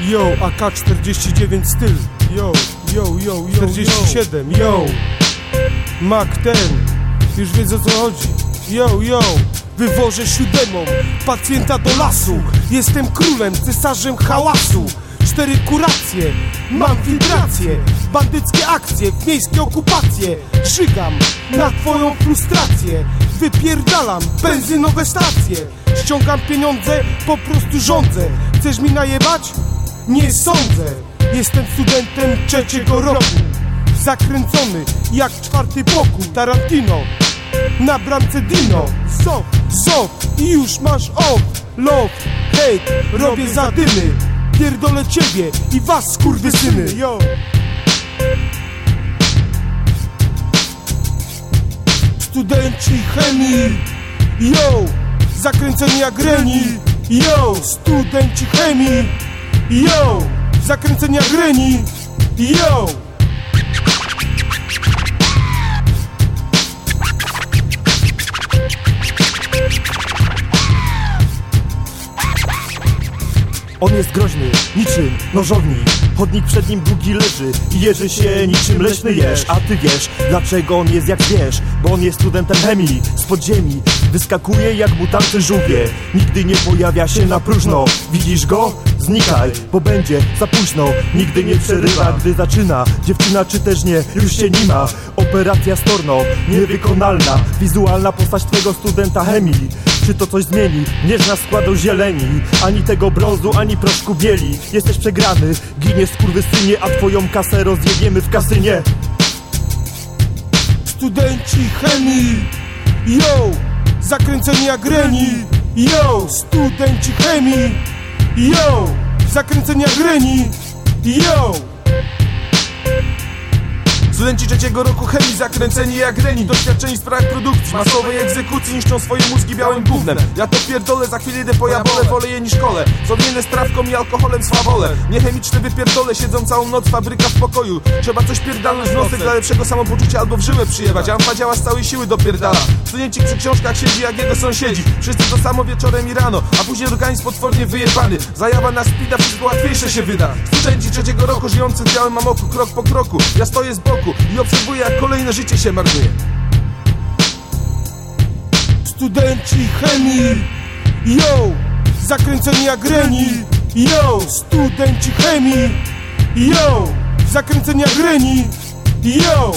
Yo, AK-49 styl. Yo, yo, yo, yo 47, yo. Mac ten. Już wiesz o co chodzi. Yo, yo. Wywożę siódemą Pacjenta do lasu. Jestem królem, cesarzem hałasu. Cztery kuracje Mam wibracje. Bandyckie akcje W miejskie okupacje. Żygam na twoją frustrację. Wypierdalam benzynowe stacje. Ściągam pieniądze, po prostu rządzę. Chcesz mi najebać? Nie sądzę. Jestem studentem trzeciego roku. Zakręcony jak czwarty boku Tarantino. Na bramce Dino. Sok, sok. I już masz off Love, hate, robię zadymy. Pierdolę ciebie i was skurwysyny Yo. Studenci chemii. Yo, zakręceni jak reni. Yo, studenci chemii Yo, zakręceni jak reni! Yo! On jest groźny, niczym nożownik Chodnik przed nim długi leży i jeży się niczym leśny jeż A ty wiesz, dlaczego on jest jak wiesz Bo on jest studentem chemii. Z podziemi Wyskakuje jak mutanty żółwie. Nigdy nie pojawia się na próżno. Widzisz go? Znikaj, bo będzie za późno. Nigdy nie przerywa, gdy zaczyna. Dziewczyna czy też nie, już się nie ma. Operacja storno, niewykonalna. Wizualna postać twego studenta chemii czy to coś zmieni? Nie znasz składu zieleni. Ani tego brązu, ani proszku bieli. Jesteś przegrany, ginie skurwysynie A twoją kasę rozjebiemy w kasynie. Studenci chemii Yo, zakręceni jak reni. Yo, studenci chemii Yo, zakręceni jak reni Yo Studenci trzeciego roku chemii zakręceni jak reni. Doświadczeni w sprawach produkcji Masowej egzekucji niszczą swoje mózgi białym gównem. Ja to pierdolę, za chwilę idę po jabole Wolę je niż kole. Zodmienne z trawką i alkoholem swawole Niechemiczne wypierdolę Siedzą całą noc, fabryka w pokoju. Trzeba coś pierdalnąć w nosek Dla lepszego samopoczucia albo w żyłę przyjebać. Amfa działa z całej siły dopierdala Studenci przy książkach siedzi jak jego sąsiedzi. Wszyscy to samo wieczorem i rano A później organizm potwornie wyjebany. Zajawa na speeda, wszystko łatwiejsze się wyda. Studenci trzeciego roku żyjący w białym amoku Krok po kroku, ja stoję z boku i obserwuję jak kolejne życie się marnuje. Studenci chemii Yo, zakręceni jak reni Yo, studenci chemii Yo, zakręceni jak reni Yo